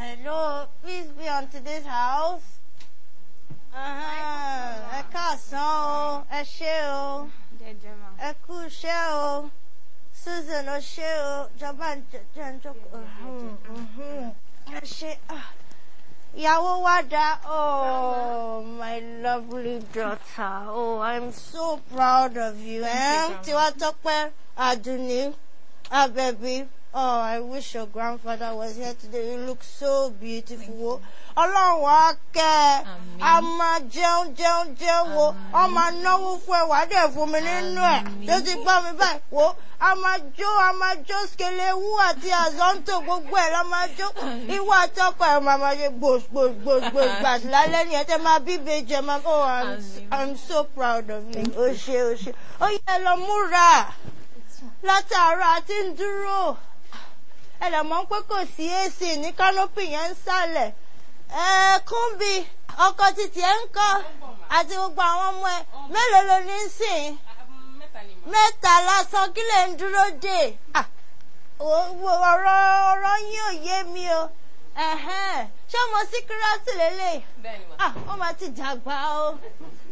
Hello, please be on to this house. Uh-huh. Ẹ káàsán o, ẹ ṣé o, mà. kú iṣẹ́ o, Susan o ṣé o, jọba ń jẹ jẹ́ ń jókòó. Mhm. Ẹ ṣé. Ìyàwó wa dá. Oh, my lovely daughter. Oh, I'm so proud of you. Eh? Tiwatope, Aduni, Abebi. Oh, I wish your grandfather was here today. You look so beautiful. Ọlọ́run á kẹ́ ẹ. A máa jẹun jẹun jẹun wo. Ọ máa náwó fún ẹ wàá dẹ̀ fún mi nínú ẹ̀. Tó ti gbọ́ mi báyìí. Wo a máa jó a máa jó skelewu àti àzọ́ntò gbogbo ẹ̀ la máa jó. Ìwọ àtọ́kọ̀ ẹ̀ máa máa ṣe gbòògbòògbò gbàdí lálẹ́ nìyẹn tẹ́ máa bí ìbejì ẹ̀ máa. Oh, I'm, I'm so proud of you. O ṣe o ṣe. Ó yẹ lọ múra látàárọ̀ àti ń dúró ẹ lè mọ̀ pé kò sí ac ní kánópì yẹn ń sálẹ̀. Ẹ kúnbi ọkọ títí ẹ ń kọ́ àti gbogbo àwọn ọmọ ẹ. Mélòó ló ní sìn? Mẹ́ta lásán kí lè ń dúró dè? Ọ̀rọ̀ ọ̀rọ̀ yín ò yé mi o. Ṣé ọmọ síkírátì lélẹ̀? Ah wọ́n máa ti dàgbà o.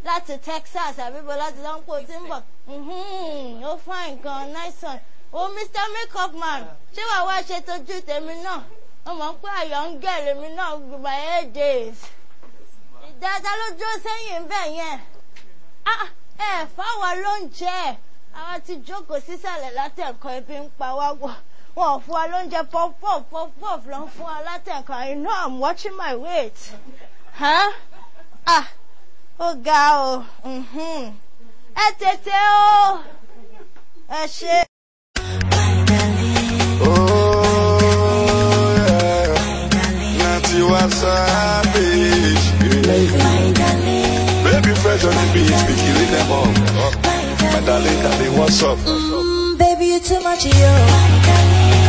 Láti Texas àbíbo láti lọ́npọ̀ tí ń bọ̀. Ó fine gan nice one o Mr Makeup Man ṣé wàá wá ṣe tójú tèmi náà? Ó mọ̀ pé àyọ̀ ń gẹ̀rẹ̀ mi náà my eight days. Dáadáa ló dúró sẹ́yìn bẹ́ẹ̀ yẹn. Ah ẹ fáwọn ló ń jẹ àwọn ti jókòó sísàlẹ̀ látẹ̀kọ́ ebi ń pa wá wọ̀. Wọn ò fún wa lóúnjẹ puff puff puff puff ló ń fún wa látẹ̀kọ́. I know I'm watching my weight. Huh? ah ó ga o. Mhm. ẹ tètè o. Ẹ ṣe. Natty was savage. Baby fresh on the beach, be killing them all. My darling, darling, what's up? Mm, baby, you're too much, yo.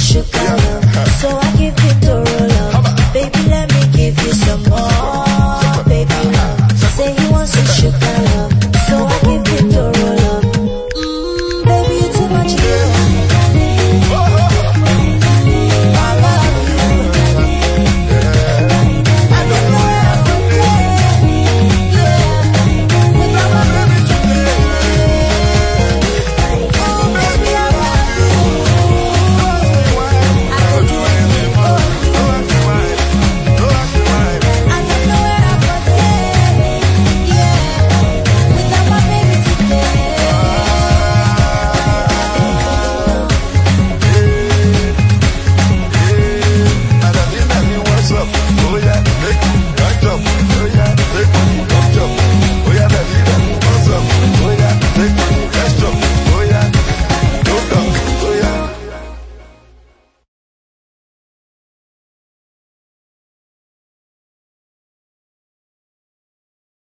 sugar. So I give it the